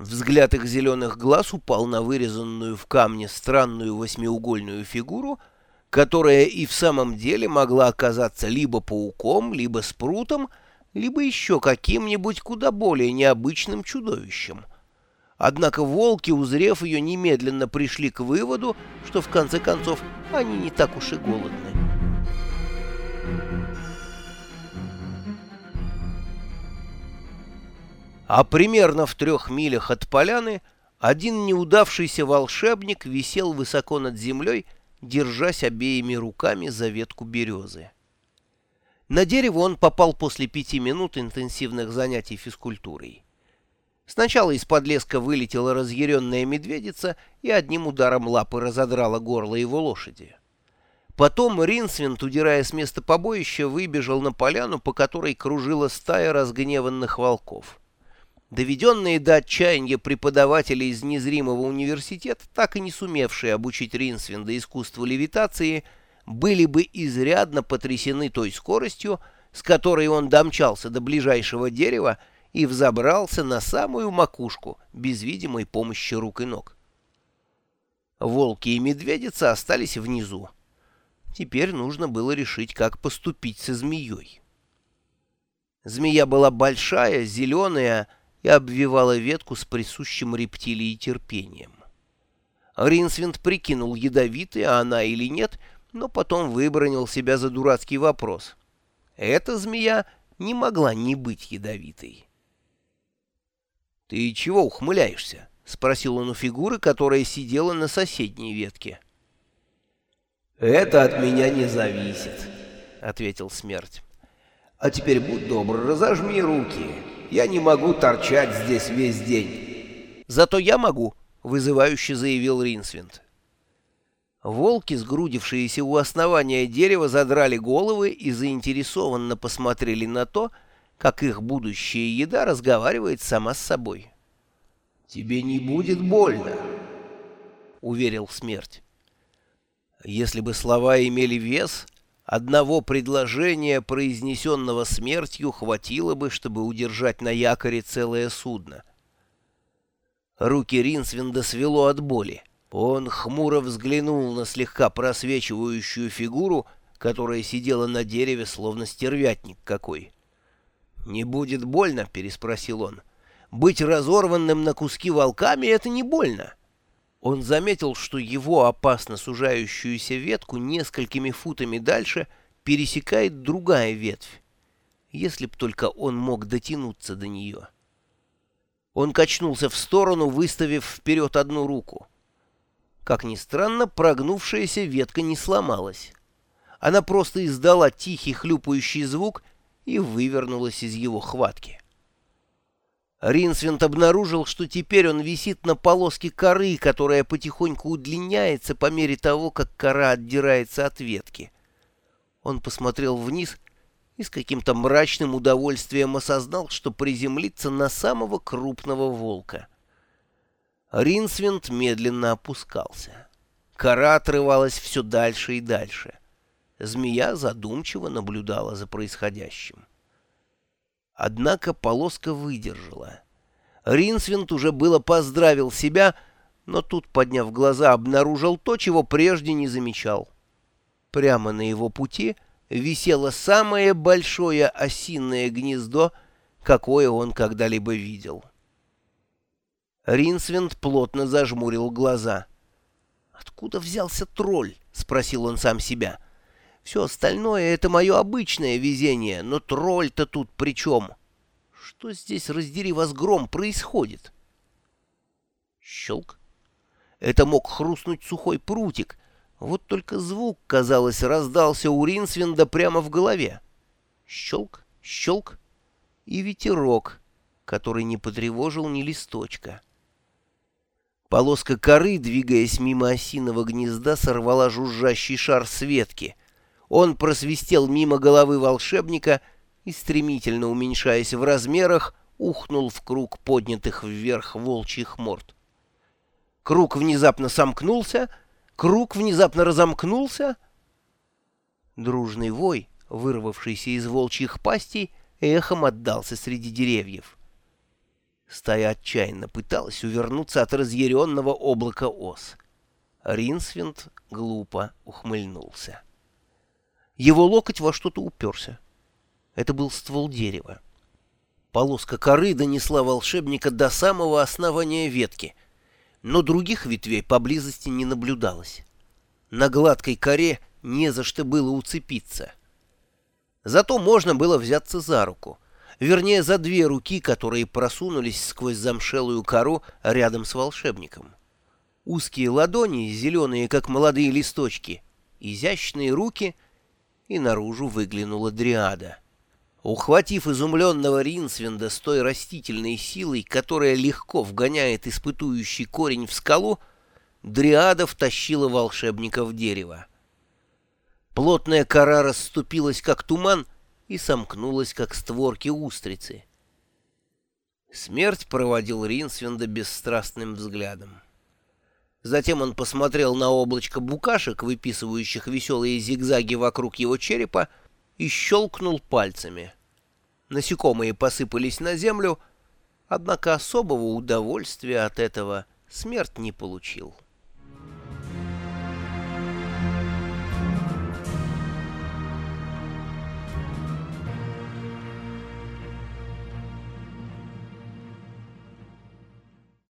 Взгляд их зеленых глаз упал на вырезанную в камне странную восьмиугольную фигуру, которая и в самом деле могла оказаться либо пауком, либо спрутом, либо еще каким-нибудь куда более необычным чудовищем. Однако волки, узрев ее, немедленно пришли к выводу, что в конце концов они не так уж и голодны. А примерно в трех милях от поляны один неудавшийся волшебник висел высоко над землей, держась обеими руками за ветку березы. На дерево он попал после пяти минут интенсивных занятий физкультурой. Сначала из-под леска вылетела разъяренная медведица и одним ударом лапы разодрала горло его лошади. Потом Ринсвинд, удирая с места побоища, выбежал на поляну, по которой кружила стая разгневанных волков. Доведенные до отчаяния преподаватели из незримого университета, так и не сумевшие обучить Ринсвинда искусству левитации, были бы изрядно потрясены той скоростью, с которой он домчался до ближайшего дерева и взобрался на самую макушку без видимой помощи рук и ног. Волки и медведица остались внизу. Теперь нужно было решить, как поступить со змеей. Змея была большая, зеленая, и обвивала ветку с присущим рептилии терпением. Ринсвинд прикинул, ядовитая она или нет, но потом выбронил себя за дурацкий вопрос. Эта змея не могла не быть ядовитой. «Ты чего ухмыляешься?» — спросил он у фигуры, которая сидела на соседней ветке. «Это от меня не зависит», — ответил смерть. «А теперь будь добр, разожми руки». Я не могу торчать здесь весь день. Зато я могу, вызывающе заявил Ринсвинд. Волки, сгрудившиеся у основания дерева, задрали головы и заинтересованно посмотрели на то, как их будущая еда разговаривает сама с собой. «Тебе не будет больно», — уверил смерть. Если бы слова имели вес, Одного предложения, произнесенного смертью, хватило бы, чтобы удержать на якоре целое судно. Руки Ринсвинда свело от боли. Он хмуро взглянул на слегка просвечивающую фигуру, которая сидела на дереве, словно стервятник какой. «Не будет больно?» — переспросил он. «Быть разорванным на куски волками — это не больно». Он заметил, что его опасно сужающуюся ветку несколькими футами дальше пересекает другая ветвь, если б только он мог дотянуться до нее. Он качнулся в сторону, выставив вперед одну руку. Как ни странно, прогнувшаяся ветка не сломалась. Она просто издала тихий хлюпающий звук и вывернулась из его хватки. Ринсвинд обнаружил, что теперь он висит на полоске коры, которая потихоньку удлиняется по мере того, как кора отдирается от ветки. Он посмотрел вниз и с каким-то мрачным удовольствием осознал, что приземлится на самого крупного волка. Ринсвинд медленно опускался. Кора отрывалась все дальше и дальше. Змея задумчиво наблюдала за происходящим. Однако полоска выдержала. Ринсвинд уже было поздравил себя, но тут, подняв глаза, обнаружил то, чего прежде не замечал. Прямо на его пути висело самое большое осиное гнездо, какое он когда-либо видел. Ринсвинд плотно зажмурил глаза. «Откуда взялся тролль?» — спросил он сам себя. — все остальное — это мое обычное везение, но тролль-то тут при чем? Что здесь, раздери вас гром, происходит? Щелк. Это мог хрустнуть сухой прутик. Вот только звук, казалось, раздался у Ринсвинда прямо в голове. Щелк, щелк и ветерок, который не потревожил ни листочка. Полоска коры, двигаясь мимо осиного гнезда, сорвала жужжащий шар с ветки — он просвистел мимо головы волшебника и, стремительно уменьшаясь в размерах, ухнул в круг поднятых вверх волчьих морд. Круг внезапно сомкнулся, круг внезапно разомкнулся. Дружный вой, вырвавшийся из волчьих пастей, эхом отдался среди деревьев. Стая отчаянно пыталась увернуться от разъяренного облака ос. Ринсвинд глупо ухмыльнулся. Его локоть во что-то уперся. Это был ствол дерева. Полоска коры донесла волшебника до самого основания ветки, но других ветвей поблизости не наблюдалось. На гладкой коре не за что было уцепиться. Зато можно было взяться за руку, вернее, за две руки, которые просунулись сквозь замшелую кору рядом с волшебником. Узкие ладони, зеленые, как молодые листочки, изящные руки, и наружу выглянула дриада. Ухватив изумленного Ринсвинда с той растительной силой, которая легко вгоняет испытующий корень в скалу, Дриада втащила волшебника в дерево. Плотная кора расступилась, как туман, и сомкнулась, как створки устрицы. Смерть проводил Ринсвинда бесстрастным взглядом. Затем он посмотрел на облачко букашек, выписывающих веселые зигзаги вокруг его черепа, и щелкнул пальцами. Насекомые посыпались на землю, однако особого удовольствия от этого смерть не получил.